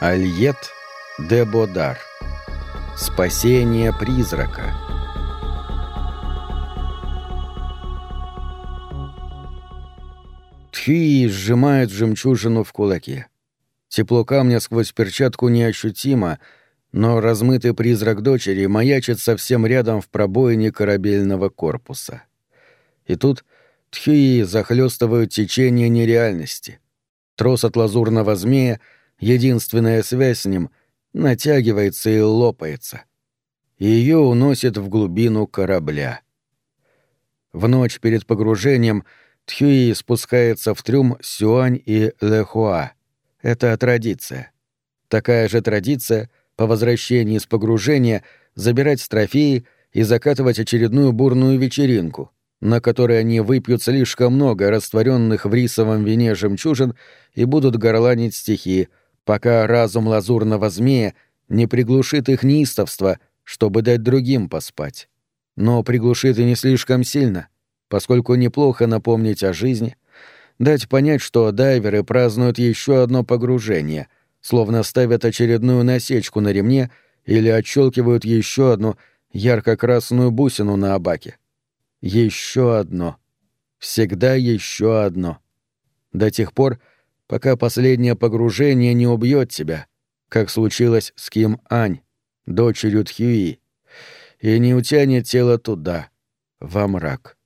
Альет де Бодар. Спасение призрака. Тхи сжимает жемчужину в кулаке. Тепло камня сквозь перчатку неощутимо, но размытый призрак дочери маячит совсем рядом в пробоине корабельного корпуса. И тут Тхи захлестывают течение нереальности. Трос от лазурного змея — единственная связь с ним, натягивается и лопается. Ее уносит в глубину корабля. В ночь перед погружением Тхюи спускается в трюм Сюань и Лехуа. Это традиция. Такая же традиция по возвращении с погружения забирать трофеи и закатывать очередную бурную вечеринку — на которой они выпьют слишком много растворенных в рисовом вине жемчужин и будут горланить стихи, пока разум лазурного змея не приглушит их неистовство, чтобы дать другим поспать. Но приглушит и не слишком сильно, поскольку неплохо напомнить о жизни, дать понять, что дайверы празднуют еще одно погружение, словно ставят очередную насечку на ремне или отщелкивают еще одну ярко-красную бусину на абаке. Еще одно. Всегда еще одно. До тех пор, пока последнее погружение не убьет тебя, как случилось с Ким Ань, дочерью Тхюи, и не утянет тело туда, во мрак.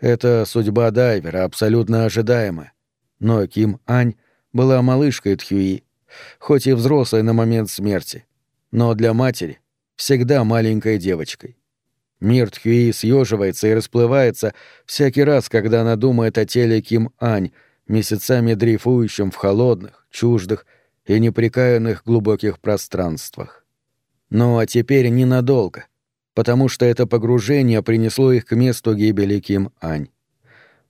Это судьба дайвера, абсолютно ожидаемая. Но Ким Ань была малышкой Тхюи, хоть и взрослой на момент смерти, но для матери всегда маленькой девочкой. Мир Тхюи съеживается и расплывается всякий раз, когда она думает о теле Ким Ань, месяцами дрейфующим в холодных, чуждых и неприкаянных глубоких пространствах. Ну а теперь ненадолго, потому что это погружение принесло их к месту гибели Ким Ань.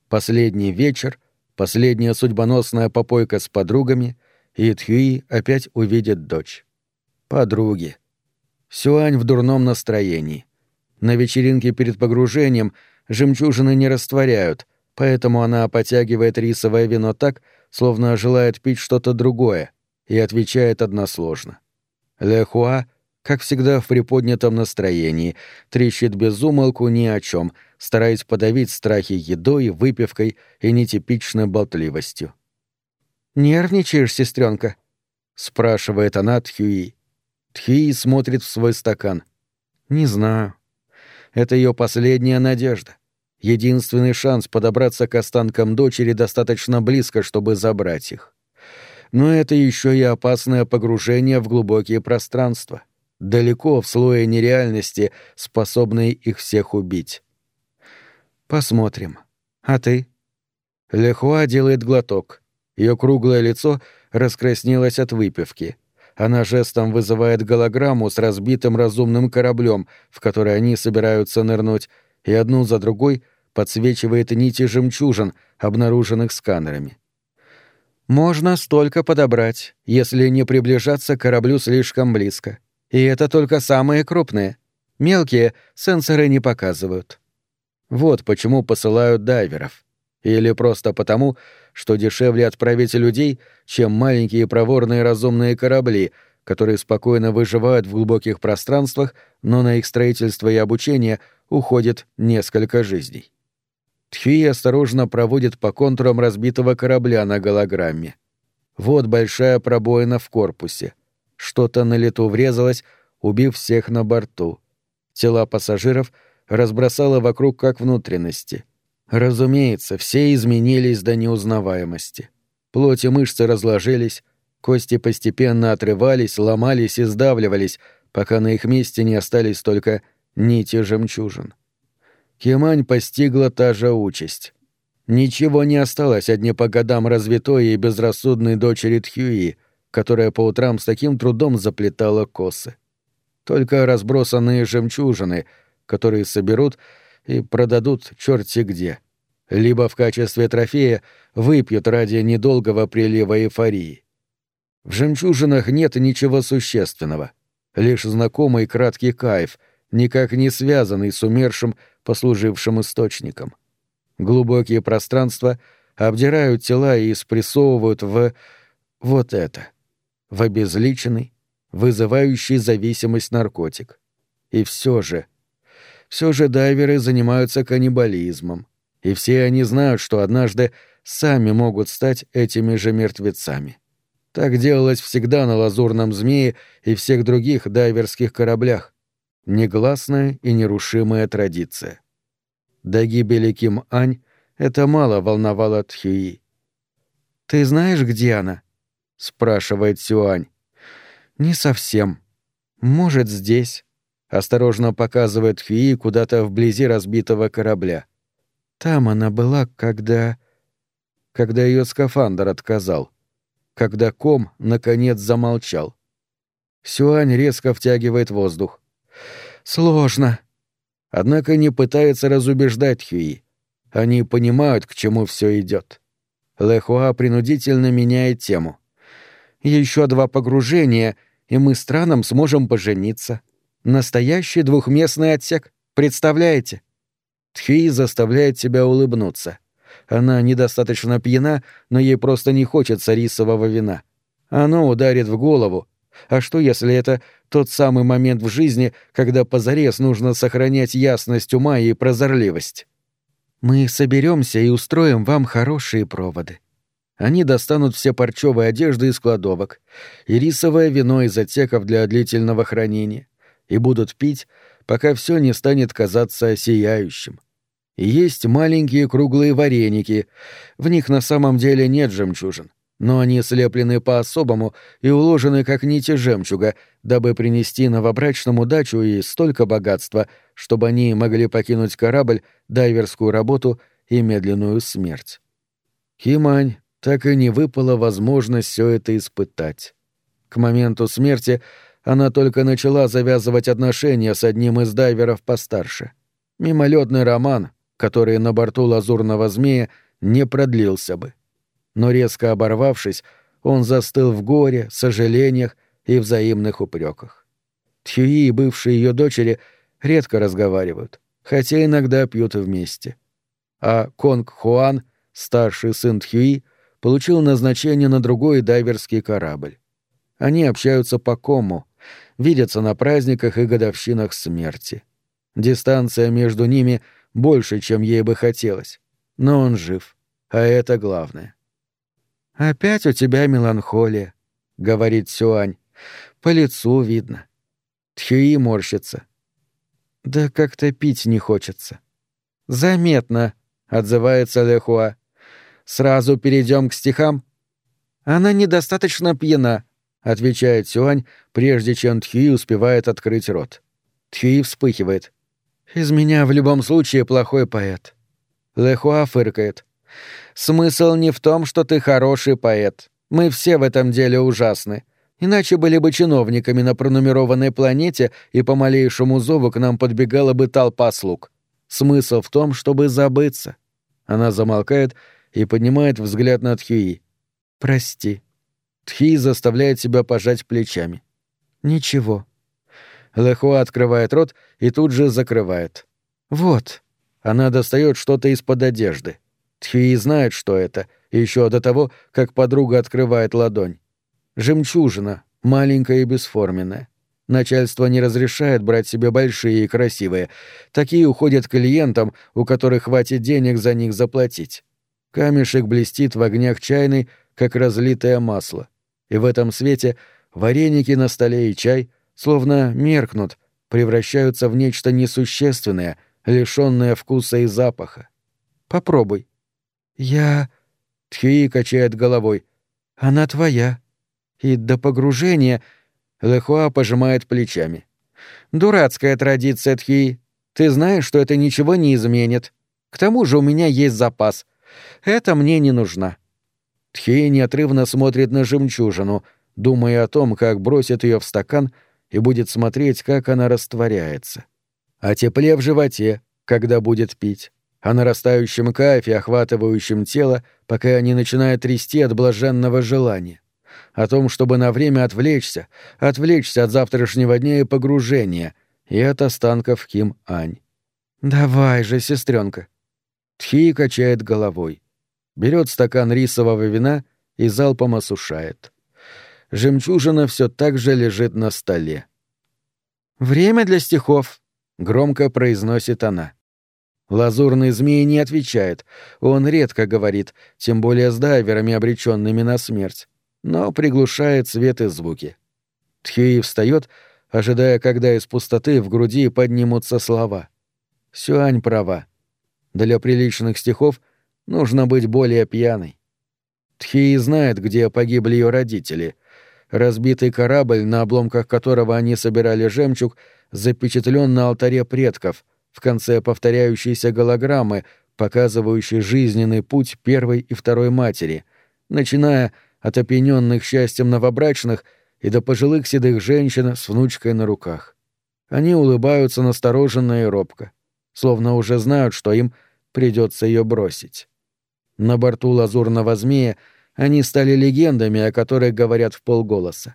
Последний вечер, последняя судьбоносная попойка с подругами, и Тхюи опять увидит дочь. Подруги. Сюань в дурном настроении. На вечеринке перед погружением жемчужины не растворяют, поэтому она потягивает рисовое вино так, словно желает пить что-то другое, и отвечает односложно. Лехуа, как всегда в приподнятом настроении, трещит без умолку ни о чем, стараясь подавить страхи едой, выпивкой и нетипичной болтливостью. «Нервничаешь, сестренка? спрашивает она Тхюи. Тхюи смотрит в свой стакан. «Не знаю. Это ее последняя надежда. Единственный шанс подобраться к останкам дочери достаточно близко, чтобы забрать их. Но это еще и опасное погружение в глубокие пространства, далеко в слое нереальности, способной их всех убить. Посмотрим. А ты? Лехуа делает глоток. Ее круглое лицо раскраснелось от выпивки. Она жестом вызывает голограмму с разбитым разумным кораблем, в который они собираются нырнуть, и одну за другой подсвечивает нити жемчужин, обнаруженных сканерами. Можно столько подобрать, если не приближаться к кораблю слишком близко. И это только самые крупные. Мелкие сенсоры не показывают. Вот почему посылают дайверов. Или просто потому, что дешевле отправить людей, чем маленькие проворные разумные корабли, которые спокойно выживают в глубоких пространствах, но на их строительство и обучение уходит несколько жизней. Тхи осторожно проводит по контурам разбитого корабля на голограмме. Вот большая пробоина в корпусе. Что-то на лету врезалось, убив всех на борту. Тела пассажиров разбросало вокруг как внутренности. Разумеется, все изменились до неузнаваемости. Плоть и мышцы разложились, кости постепенно отрывались, ломались и сдавливались, пока на их месте не остались только нити жемчужин. Кемань постигла та же участь. Ничего не осталось от не по годам развитой и безрассудной дочери Тхюи, которая по утрам с таким трудом заплетала косы. Только разбросанные жемчужины, которые соберут и продадут черти где. Либо в качестве трофея выпьют ради недолгого прилива эйфории. В жемчужинах нет ничего существенного, лишь знакомый краткий кайф, никак не связанный с умершим послужившим источником. Глубокие пространства обдирают тела и спрессовывают в... вот это. в обезличенный, вызывающий зависимость наркотик. И все же, все же дайверы занимаются каннибализмом, и все они знают, что однажды сами могут стать этими же мертвецами. Так делалось всегда на лазурном змее и всех других дайверских кораблях. Негласная и нерушимая традиция. До гибели Ким Ань это мало волновало Тхюи. «Ты знаешь, где она?» — спрашивает Сюань. «Не совсем. Может, здесь». Осторожно показывает Хюи куда-то вблизи разбитого корабля. Там она была, когда... Когда ее скафандр отказал. Когда ком, наконец, замолчал. Сюань резко втягивает воздух. «Сложно». Однако не пытается разубеждать Хюи. Они понимают, к чему все идет. Лехуа принудительно меняет тему. Еще два погружения, и мы с Траном сможем пожениться. Настоящий двухместный отсек, представляете? Тхи заставляет себя улыбнуться. Она недостаточно пьяна, но ей просто не хочется рисового вина. Оно ударит в голову. А что, если это тот самый момент в жизни, когда позарез нужно сохранять ясность ума и прозорливость? Мы соберемся и устроим вам хорошие проводы. Они достанут все парчевые одежды из кладовок, и рисовое вино из отсеков для длительного хранения, и будут пить, пока все не станет казаться сияющим. И есть маленькие круглые вареники, в них на самом деле нет жемчужин, но они слеплены по-особому и уложены как нити жемчуга, дабы принести новобрачному дачу и столько богатства, чтобы они могли покинуть корабль, дайверскую работу и медленную смерть. Химань так и не выпала возможность все это испытать. К моменту смерти она только начала завязывать отношения с одним из дайверов постарше. Мимолетный роман, который на борту лазурного змея не продлился бы но резко оборвавшись, он застыл в горе, сожалениях и взаимных упреках. Тхюи и бывшие ее дочери редко разговаривают, хотя иногда пьют вместе. А Конг Хуан, старший сын Тхюи, получил назначение на другой дайверский корабль. Они общаются по кому, видятся на праздниках и годовщинах смерти. Дистанция между ними больше, чем ей бы хотелось. Но он жив, а это главное. «Опять у тебя меланхолия», — говорит Сюань. «По лицу видно». Тхюи морщится. «Да как-то пить не хочется». «Заметно», — отзывается Лехуа. «Сразу перейдем к стихам?» «Она недостаточно пьяна», — отвечает Сюань, прежде чем Тхюи успевает открыть рот. Тхюи вспыхивает. «Из меня в любом случае плохой поэт». Лехуа фыркает. Смысл не в том, что ты хороший поэт. Мы все в этом деле ужасны. Иначе были бы чиновниками на пронумерованной планете, и по малейшему зову к нам подбегала бы толпа слуг. Смысл в том, чтобы забыться. Она замолкает и поднимает взгляд на Тхюи. «Прости». Тхи заставляет себя пожать плечами. «Ничего». Лехуа открывает рот и тут же закрывает. «Вот». Она достает что-то из-под одежды. Тхюи знает, что это, еще до того, как подруга открывает ладонь. Жемчужина, маленькая и бесформенная. Начальство не разрешает брать себе большие и красивые. Такие уходят клиентам, у которых хватит денег за них заплатить. Камешек блестит в огнях чайной, как разлитое масло. И в этом свете вареники на столе и чай словно меркнут, превращаются в нечто несущественное, лишённое вкуса и запаха. Попробуй. «Я...» — Тхюи качает головой. «Она твоя. И до погружения...» Лехуа пожимает плечами. «Дурацкая традиция, Тхюи. Ты знаешь, что это ничего не изменит. К тому же у меня есть запас. Это мне не нужна». Тхюи неотрывно смотрит на жемчужину, думая о том, как бросит ее в стакан и будет смотреть, как она растворяется. О тепле в животе, когда будет пить о нарастающем кайфе, охватывающем тело, пока не начинает трясти от блаженного желания. О том, чтобы на время отвлечься, отвлечься от завтрашнего дня и погружения, и от останков Ким Ань. «Давай же, сестренка. Тхи качает головой. Берет стакан рисового вина и залпом осушает. Жемчужина все так же лежит на столе. «Время для стихов», — громко произносит она. Лазурный змей не отвечает, он редко говорит, тем более с дайверами, обреченными на смерть, но приглушает свет и звуки. Тхюи встает, ожидая, когда из пустоты в груди поднимутся слова. Сюань права. Для приличных стихов нужно быть более пьяной. Тхи знает, где погибли ее родители. Разбитый корабль, на обломках которого они собирали жемчуг, запечатлен на алтаре предков, в конце повторяющейся голограммы, показывающей жизненный путь первой и второй матери, начиная от опьяненных счастьем новобрачных и до пожилых седых женщин с внучкой на руках. Они улыбаются настороженно и робко, словно уже знают, что им придется ее бросить. На борту лазурного змея они стали легендами, о которых говорят в полголоса.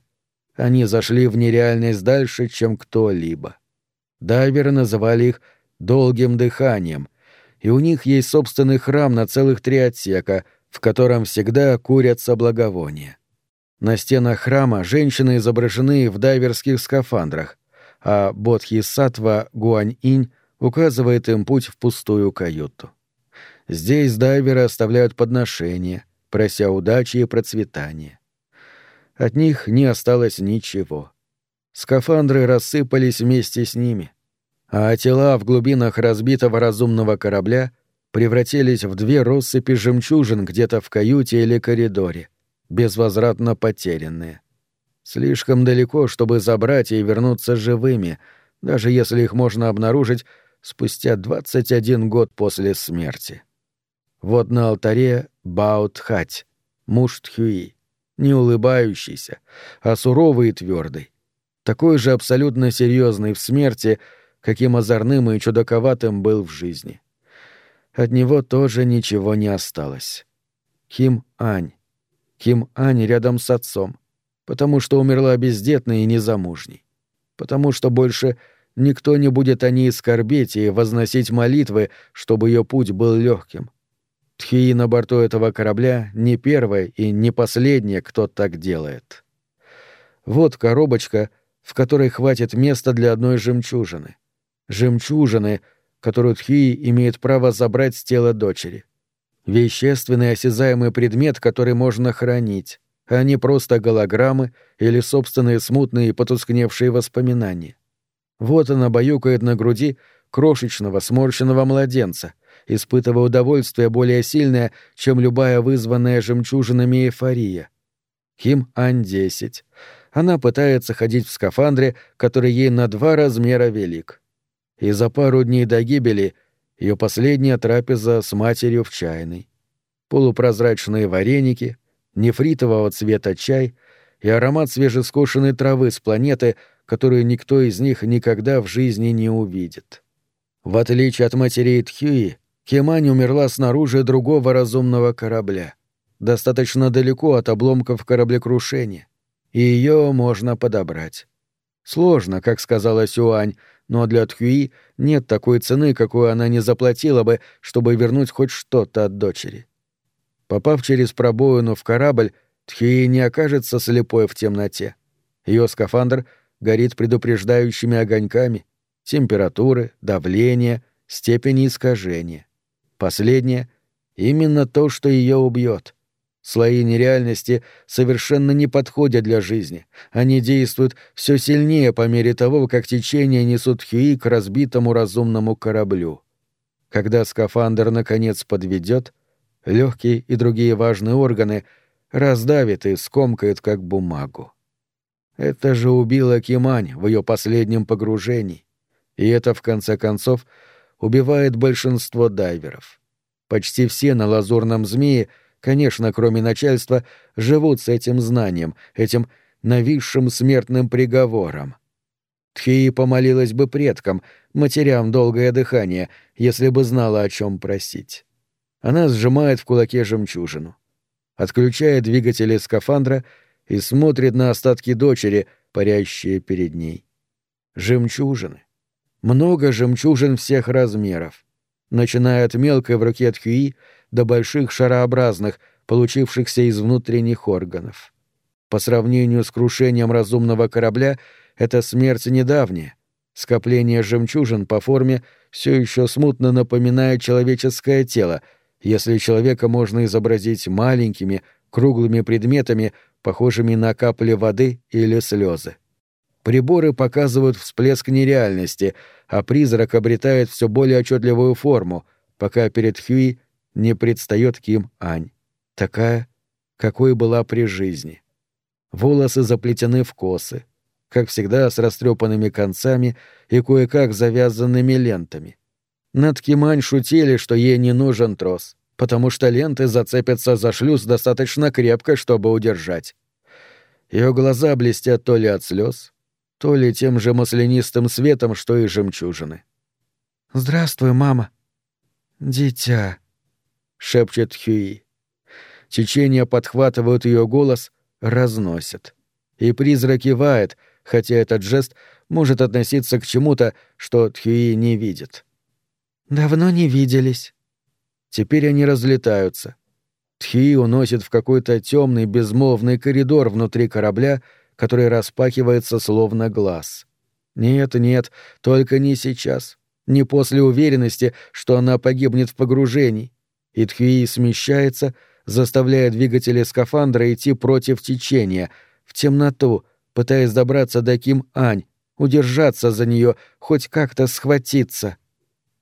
Они зашли в нереальность дальше, чем кто-либо. Дайверы называли их «долгим дыханием», и у них есть собственный храм на целых три отсека, в котором всегда курятся благовония. На стенах храма женщины изображены в дайверских скафандрах, а Бодхисаттва Гуань-инь указывает им путь в пустую каюту. Здесь дайверы оставляют подношения, прося удачи и процветания. От них не осталось ничего. Скафандры рассыпались вместе с ними, а тела в глубинах разбитого разумного корабля превратились в две россыпи жемчужин где-то в каюте или коридоре, безвозвратно потерянные. Слишком далеко, чтобы забрать и вернуться живыми, даже если их можно обнаружить спустя 21 год после смерти. Вот на алтаре Баутхать, муж Тхюи, не улыбающийся, а суровый и твердый, такой же абсолютно серьезный в смерти, каким озорным и чудаковатым был в жизни. От него тоже ничего не осталось. Ким Ань. Ким Ань рядом с отцом, потому что умерла бездетной и незамужней, потому что больше никто не будет о ней скорбеть и возносить молитвы, чтобы ее путь был легким. Тхии на борту этого корабля не первая и не последняя, кто так делает. Вот коробочка, в которой хватит места для одной жемчужины. Жемчужины, которую Тхии имеет право забрать с тела дочери. Вещественный осязаемый предмет, который можно хранить, а не просто голограммы или собственные смутные и потускневшие воспоминания. Вот она баюкает на груди крошечного сморщенного младенца, испытывая удовольствие более сильное, чем любая вызванная жемчужинами эйфория. Ким Ань-10. Она пытается ходить в скафандре, который ей на два размера велик. И за пару дней до гибели ее последняя трапеза с матерью в чайной. Полупрозрачные вареники, нефритового цвета чай и аромат свежескошенной травы с планеты — которую никто из них никогда в жизни не увидит. В отличие от матерей Тхюи, Кемань умерла снаружи другого разумного корабля, достаточно далеко от обломков кораблекрушения, и ее можно подобрать. Сложно, как сказала Сюань, но для Тхюи нет такой цены, какую она не заплатила бы, чтобы вернуть хоть что-то от дочери. Попав через пробоину в корабль, Тхюи не окажется слепой в темноте. Ее скафандр горит предупреждающими огоньками температуры, давления, степени искажения. Последнее — именно то, что ее убьет. Слои нереальности совершенно не подходят для жизни. Они действуют все сильнее по мере того, как течение несут Хюи к разбитому разумному кораблю. Когда скафандр наконец подведет, легкие и другие важные органы раздавит и скомкает как бумагу. Это же убило Кимань в ее последнем погружении. И это, в конце концов, убивает большинство дайверов. Почти все на лазурном змее, конечно, кроме начальства, живут с этим знанием, этим нависшим смертным приговором. Тхии помолилась бы предкам, матерям долгое дыхание, если бы знала, о чем просить. Она сжимает в кулаке жемчужину. Отключая двигатели скафандра — и смотрит на остатки дочери, парящие перед ней. Жемчужины. Много жемчужин всех размеров, начиная от мелкой в руке Тхюи до больших шарообразных, получившихся из внутренних органов. По сравнению с крушением разумного корабля, это смерть недавняя. Скопление жемчужин по форме все еще смутно напоминает человеческое тело, если человека можно изобразить маленькими, круглыми предметами, похожими на капли воды или слезы. Приборы показывают всплеск нереальности, а призрак обретает все более отчетливую форму, пока перед Хьюи не предстает Ким Ань. Такая, какой была при жизни. Волосы заплетены в косы, как всегда с растрепанными концами и кое-как завязанными лентами. Над Кимань шутили, что ей не нужен трос, потому что ленты зацепятся за шлюз достаточно крепко, чтобы удержать. Ее глаза блестят то ли от слез, то ли тем же маслянистым светом, что и жемчужины. «Здравствуй, мама». «Дитя», — шепчет Хьюи. Течение подхватывают ее голос, разносят. И призрак кивает, хотя этот жест может относиться к чему-то, что Тхюи не видит. «Давно не виделись». Теперь они разлетаются. Тхи уносит в какой-то темный безмолвный коридор внутри корабля, который распахивается словно глаз. Нет, нет, только не сейчас. Не после уверенности, что она погибнет в погружении. И Тхюи смещается, заставляя двигатели скафандра идти против течения, в темноту, пытаясь добраться до Ким Ань, удержаться за нее, хоть как-то схватиться.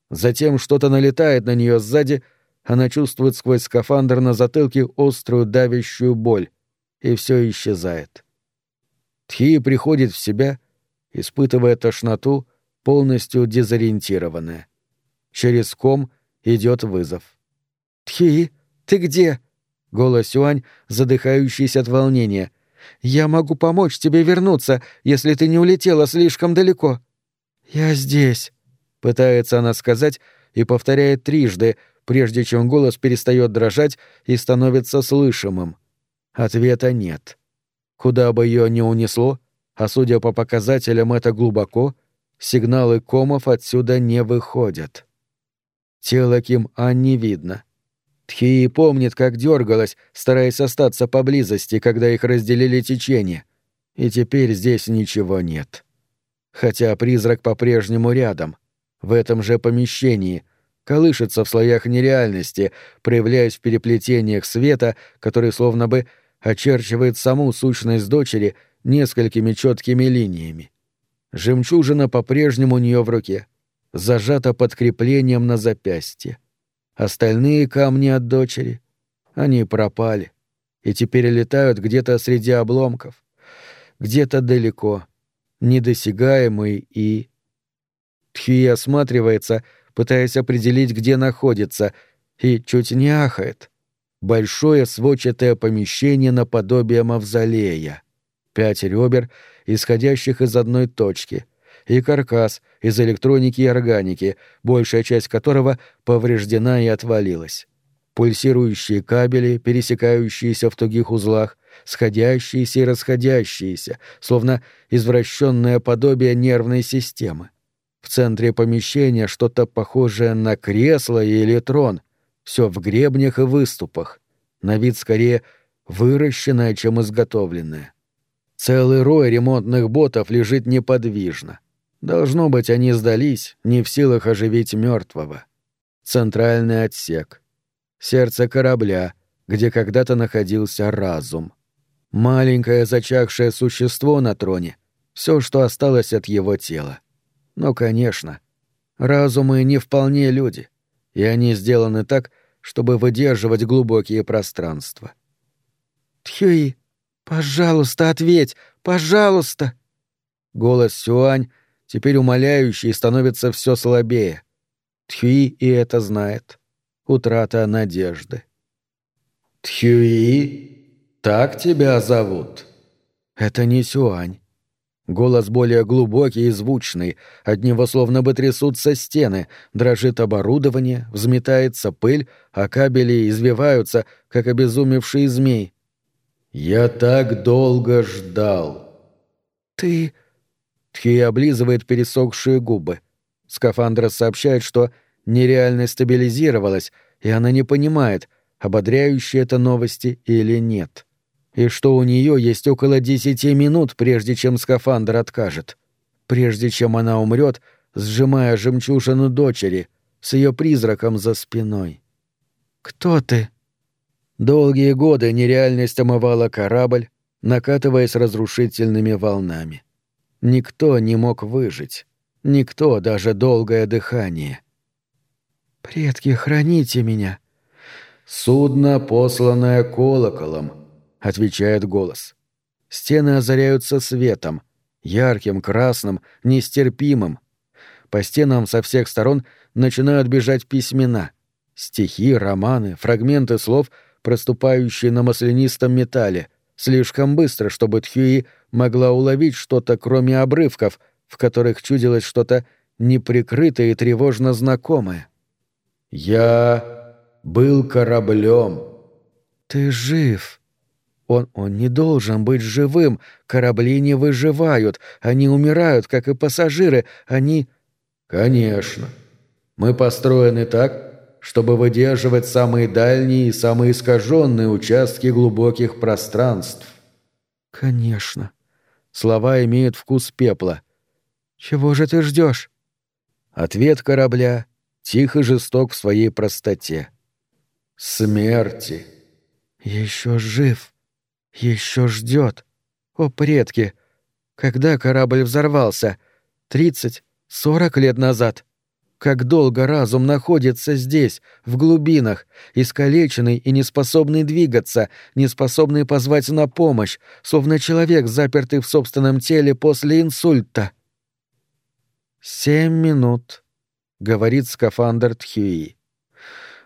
Затем что-то налетает на нее сзади, она чувствует сквозь скафандр на затылке острую давящую боль, и все исчезает. Тхи приходит в себя, испытывая тошноту, полностью дезориентированная. Через ком идет вызов. «Тхи, ты где?» — голос Сюань, задыхающийся от волнения. «Я могу помочь тебе вернуться, если ты не улетела слишком далеко». «Я здесь», — пытается она сказать и повторяет трижды, прежде чем голос перестает дрожать и становится слышимым. Ответа нет. Куда бы ее ни унесло, а судя по показателям это глубоко, сигналы комов отсюда не выходят. Тело Ким Ан не видно. Тхии помнит, как дергалась, стараясь остаться поблизости, когда их разделили течение. И теперь здесь ничего нет. Хотя призрак по-прежнему рядом, в этом же помещении, колышется в слоях нереальности, проявляясь в переплетениях света, который словно бы очерчивает саму сущность дочери несколькими четкими линиями. Жемчужина по-прежнему у нее в руке, зажата под креплением на запястье. Остальные камни от дочери, они пропали и теперь летают где-то среди обломков, где-то далеко, недосягаемый и... Тхи осматривается, пытаясь определить, где находится, и чуть не ахает — большое сводчатое помещение наподобие мавзолея. Пять ребер, исходящих из одной точки, и каркас из электроники и органики, большая часть которого повреждена и отвалилась. Пульсирующие кабели, пересекающиеся в тугих узлах, сходящиеся и расходящиеся, словно извращенное подобие нервной системы. В центре помещения что-то похожее на кресло или трон, все в гребнях и выступах, на вид скорее выращенное, чем изготовленное. Целый рой ремонтных ботов лежит неподвижно. Должно быть, они сдались, не в силах оживить мертвого. Центральный отсек. Сердце корабля, где когда-то находился разум. Маленькое зачахшее существо на троне. Все, что осталось от его тела. Но, конечно, разумы не вполне люди — и они сделаны так, чтобы выдерживать глубокие пространства. «Тхюи, пожалуйста, ответь! Пожалуйста!» Голос Сюань, теперь умоляющий, становится все слабее. Тхюи и это знает. Утрата надежды. «Тхюи, так тебя зовут?» Это не Сюань. Голос более глубокий и звучный, от него словно бы трясутся стены, дрожит оборудование, взметается пыль, а кабели извиваются, как обезумевший змей. «Я так долго ждал». «Ты...» Тхи облизывает пересохшие губы. Скафандра сообщает, что нереальность стабилизировалась, и она не понимает, ободряющие это новости или нет. и что у нее есть около десяти минут, прежде чем скафандр откажет, прежде чем она умрет, сжимая жемчужину дочери с ее призраком за спиной. «Кто ты?» Долгие годы нереальность омывала корабль, накатываясь разрушительными волнами. Никто не мог выжить. Никто, даже долгое дыхание. «Предки, храните меня!» «Судно, посланное колоколом», — отвечает голос. Стены озаряются светом, ярким, красным, нестерпимым. По стенам со всех сторон начинают бежать письмена. Стихи, романы, фрагменты слов, проступающие на маслянистом металле, слишком быстро, чтобы Тхюи могла уловить что-то, кроме обрывков, в которых чудилось что-то неприкрытое и тревожно знакомое. «Я был кораблем». «Ты жив», он, он не должен быть живым. Корабли не выживают. Они умирают, как и пассажиры. Они... Конечно. Мы построены так, чтобы выдерживать самые дальние и самые искаженные участки глубоких пространств. Конечно. Слова имеют вкус пепла. Чего же ты ждешь? Ответ корабля тих и жесток в своей простоте. Смерти. Еще жив. Еще ждет. О, предки! Когда корабль взорвался? Тридцать, сорок лет назад. Как долго разум находится здесь, в глубинах, искалеченный и неспособный двигаться, неспособный позвать на помощь, словно человек, запертый в собственном теле после инсульта. «Семь минут», — говорит скафандр Тхюи.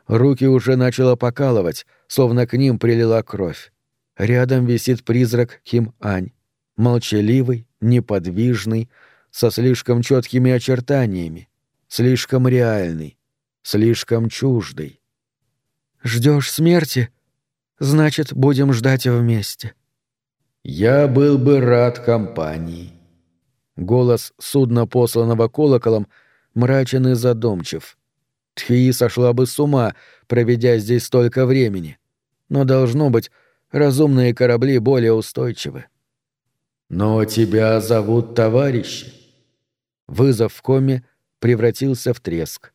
Руки уже начало покалывать, словно к ним прилила кровь. Рядом висит призрак Ким Ань, молчаливый, неподвижный, со слишком четкими очертаниями, слишком реальный, слишком чуждый. Ждешь смерти? Значит, будем ждать вместе. Я был бы рад компании. Голос судна, посланного колоколом, мрачен и задумчив. Тхии сошла бы с ума, проведя здесь столько времени. Но, должно быть, разумные корабли более устойчивы. «Но тебя зовут товарищи». Вызов в коме превратился в треск.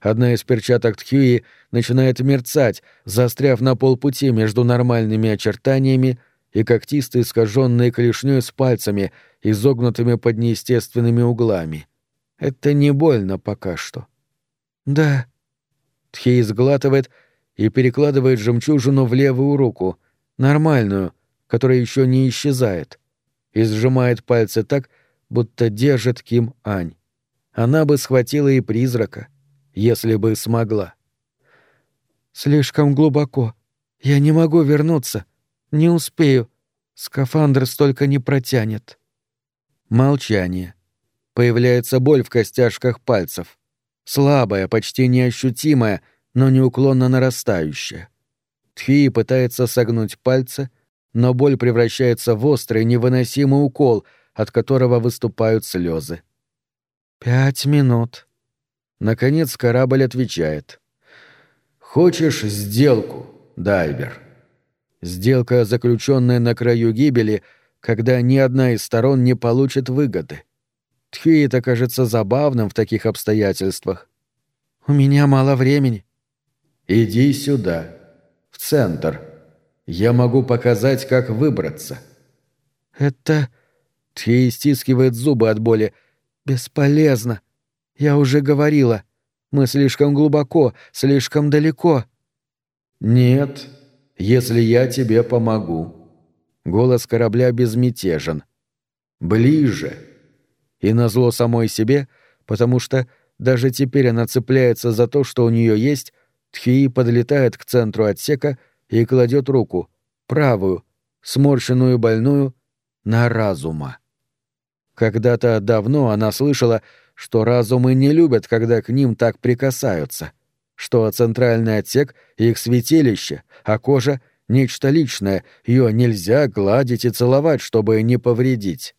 Одна из перчаток Тхьюи начинает мерцать, застряв на полпути между нормальными очертаниями и когтистой искаженной клешней с пальцами, изогнутыми под неестественными углами. Это не больно пока что. «Да». Тхей сглатывает и перекладывает жемчужину в левую руку — нормальную, которая еще не исчезает, и сжимает пальцы так, будто держит Ким Ань. Она бы схватила и призрака, если бы смогла. «Слишком глубоко. Я не могу вернуться. Не успею. Скафандр столько не протянет». Молчание. Появляется боль в костяшках пальцев. Слабая, почти неощутимая, но неуклонно нарастающая. Тхи пытается согнуть пальцы, но боль превращается в острый, невыносимый укол, от которого выступают слезы. «Пять минут». Наконец корабль отвечает. «Хочешь сделку, дайвер?» Сделка, заключенная на краю гибели, когда ни одна из сторон не получит выгоды. Тхи это кажется забавным в таких обстоятельствах. «У меня мало времени». «Иди сюда», центр. Я могу показать, как выбраться». «Это...» Тхей стискивает зубы от боли. «Бесполезно. Я уже говорила. Мы слишком глубоко, слишком далеко». «Нет, если я тебе помогу». Голос корабля безмятежен. «Ближе». И назло самой себе, потому что даже теперь она цепляется за то, что у нее есть, Тхии подлетает к центру отсека и кладет руку, правую, сморщенную больную, на разума. Когда-то давно она слышала, что разумы не любят, когда к ним так прикасаются, что центральный отсек — их святилище, а кожа — нечто личное, ее нельзя гладить и целовать, чтобы не повредить.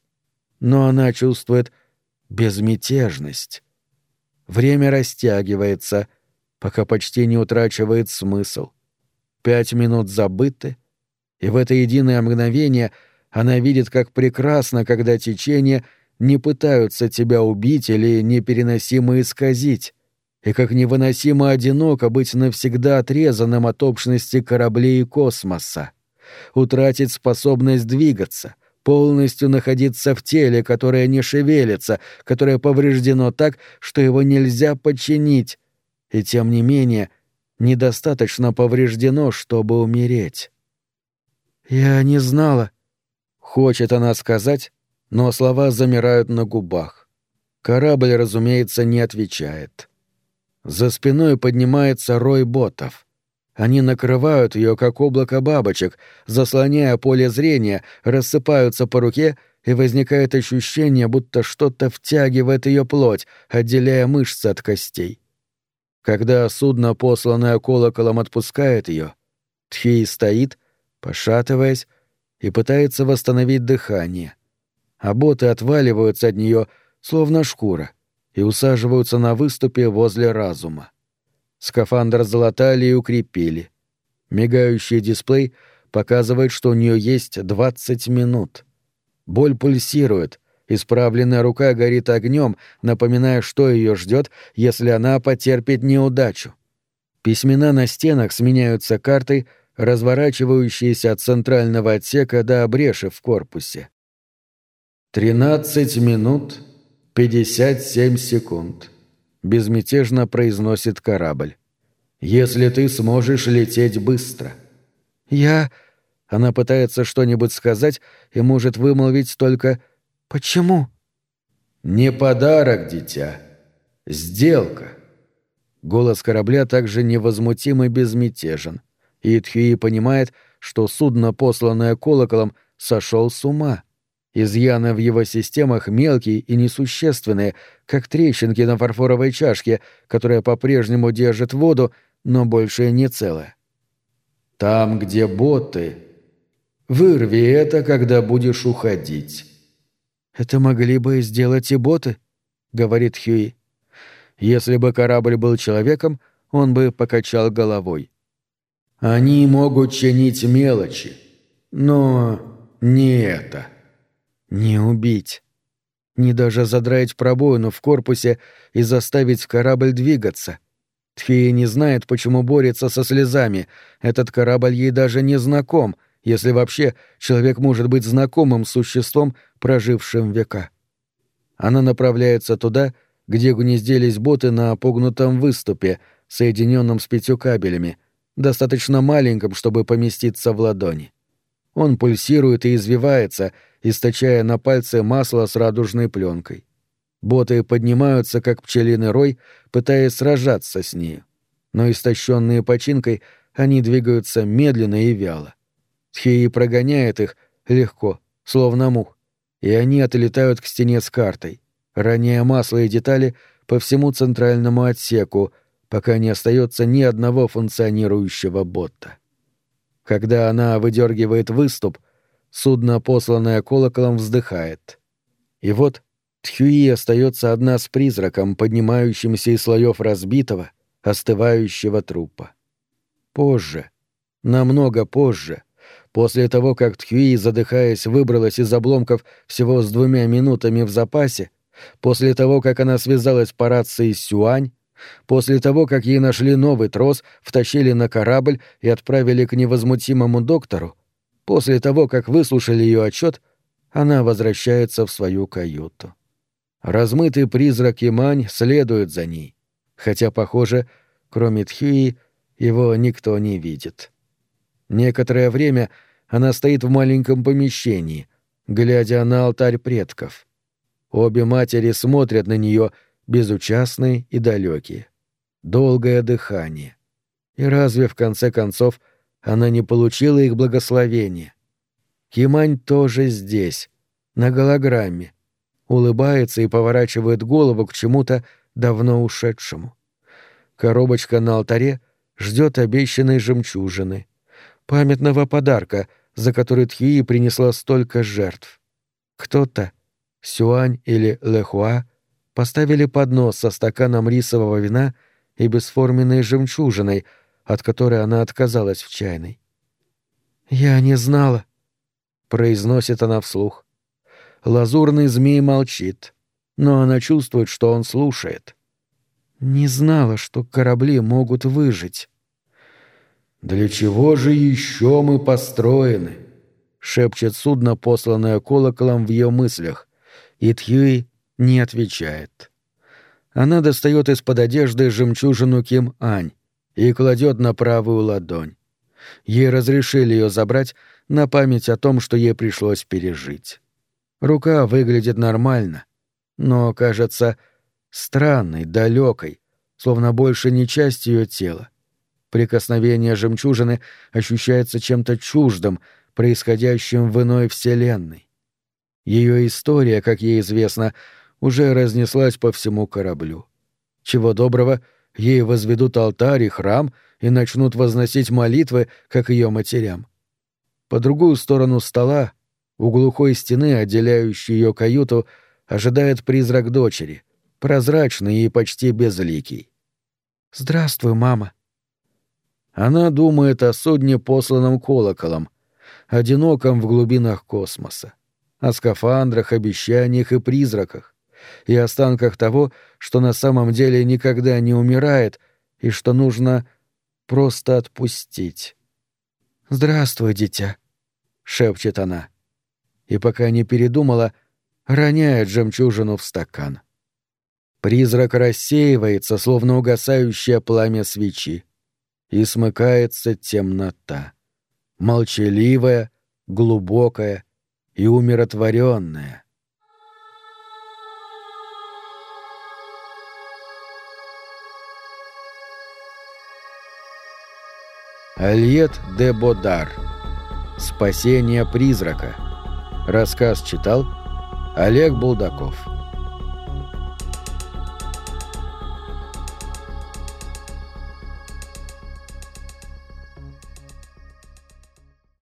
Но она чувствует безмятежность. Время растягивается — пока почти не утрачивает смысл. Пять минут забыты, И в это единое мгновение она видит, как прекрасно, когда течение не пытаются тебя убить или непереносимо исказить, и как невыносимо одиноко быть навсегда отрезанным от общности кораблей и космоса, утратить способность двигаться, полностью находиться в теле, которое не шевелится, которое повреждено так, что его нельзя подчинить, и тем не менее недостаточно повреждено, чтобы умереть. «Я не знала», — хочет она сказать, но слова замирают на губах. Корабль, разумеется, не отвечает. За спиной поднимается рой ботов — они накрывают ее, как облако бабочек, заслоняя поле зрения, рассыпаются по руке, и возникает ощущение, будто что-то втягивает ее плоть, отделяя мышцы от костей. Когда судно, посланное колоколом, отпускает ее, Тхей стоит, пошатываясь, и пытается восстановить дыхание. А боты отваливаются от нее, словно шкура, и усаживаются на выступе возле разума. Скафандр залатали и укрепили. Мигающий дисплей показывает, что у нее есть 20 минут. Боль пульсирует, исправленная рука горит огнем, напоминая, что ее ждет, если она потерпит неудачу. Письмена на стенах сменяются картой, разворачивающейся от центрального отсека до бреши в корпусе. «Тринадцать минут пятьдесят семь секунд». — безмятежно произносит корабль. «Если ты сможешь лететь быстро». «Я...» Она пытается что-нибудь сказать и может вымолвить только «Почему?» «Не подарок, дитя. Сделка». Голос корабля также невозмутим и безмятежен. И Тхюи понимает, что судно, посланное колоколом, сошел с ума. Изъяны в его системах мелкие и несущественные, как трещинки на фарфоровой чашке, которая по-прежнему держит воду, но больше не целая. «Там, где боты. Вырви это, когда будешь уходить». «Это могли бы сделать и боты», — говорит Хьюи. «Если бы корабль был человеком, он бы покачал головой». «Они могут чинить мелочи, но не это». Не убить. Не даже задрать пробоину в корпусе и заставить корабль двигаться. Тхия не знает, почему борется со слезами. Этот корабль ей даже не знаком, если вообще человек может быть знакомым существом, прожившим века. Она направляется туда, где гнездились боты на погнутом выступе, соединенном с пятью кабелями, достаточно маленьком, чтобы поместиться в ладони. Он пульсирует и извивается, источая на пальце масло с радужной пленкой. Боты поднимаются, как пчелиный рой, пытаясь сражаться с ней. Но истощенные починкой, они двигаются медленно и вяло. Тхеи прогоняет их легко, словно мух, и они отлетают к стене с картой, роняя масло и детали по всему центральному отсеку, пока не остается ни одного функционирующего бота. Когда она выдергивает выступ, судно, посланное колоколом, вздыхает. И вот Тхюи остается одна с призраком, поднимающимся из слоев разбитого, остывающего трупа. Позже, намного позже, после того, как Тхюи, задыхаясь, выбралась из обломков всего с двумя минутами в запасе, после того, как она связалась по рации с Сюань, После того, как ей нашли новый трос, втащили на корабль и отправили к невозмутимому доктору, после того, как выслушали ее отчет, она возвращается в свою каюту. Размытый призрак Имань следует за ней, хотя, похоже, кроме Тхюи, его никто не видит. Некоторое время она стоит в маленьком помещении, глядя на алтарь предков. Обе матери смотрят на нее — безучастные и далекие. Долгое дыхание. И разве, в конце концов, она не получила их благословения? Кимань тоже здесь, на голограмме, улыбается и поворачивает голову к чему-то давно ушедшему. Коробочка на алтаре ждет обещанной жемчужины, памятного подарка, за который Тхии принесла столько жертв. Кто-то, Сюань или Лехуа, поставили поднос со стаканом рисового вина и бесформенной жемчужиной, от которой она отказалась в чайной. «Я не знала», — произносит она вслух. Лазурный змей молчит, но она чувствует, что он слушает. «Не знала, что корабли могут выжить». «Для чего же еще мы построены?» — шепчет судно, посланное колоколом в ее мыслях, и Тьюи не отвечает. Она достает из-под одежды жемчужину Ким Ань и кладет на правую ладонь. Ей разрешили ее забрать на память о том, что ей пришлось пережить. Рука выглядит нормально, но кажется странной, далекой, словно больше не часть ее тела. Прикосновение жемчужины ощущается чем-то чуждым, происходящим в иной вселенной. Ее история, как ей известно, уже разнеслась по всему кораблю. Чего доброго, ей возведут алтарь и храм и начнут возносить молитвы, как ее матерям. По другую сторону стола, у глухой стены, отделяющей ее каюту, ожидает призрак дочери, прозрачный и почти безликий. «Здравствуй, мама», она думает о судне, посланном колоколом, одиноком в глубинах космоса, о скафандрах, обещаниях и призраках, и останках того, что на самом деле никогда не умирает и что нужно просто отпустить. «Здравствуй, дитя», — шепчет она. И пока не передумала, роняет жемчужину в стакан. Призрак рассеивается, словно угасающее пламя свечи и смыкается темнота. Молчаливая, глубокая и умиротворенная. Альет де Бодар. Спасение призрака. Рассказ читал Олег Булдаков.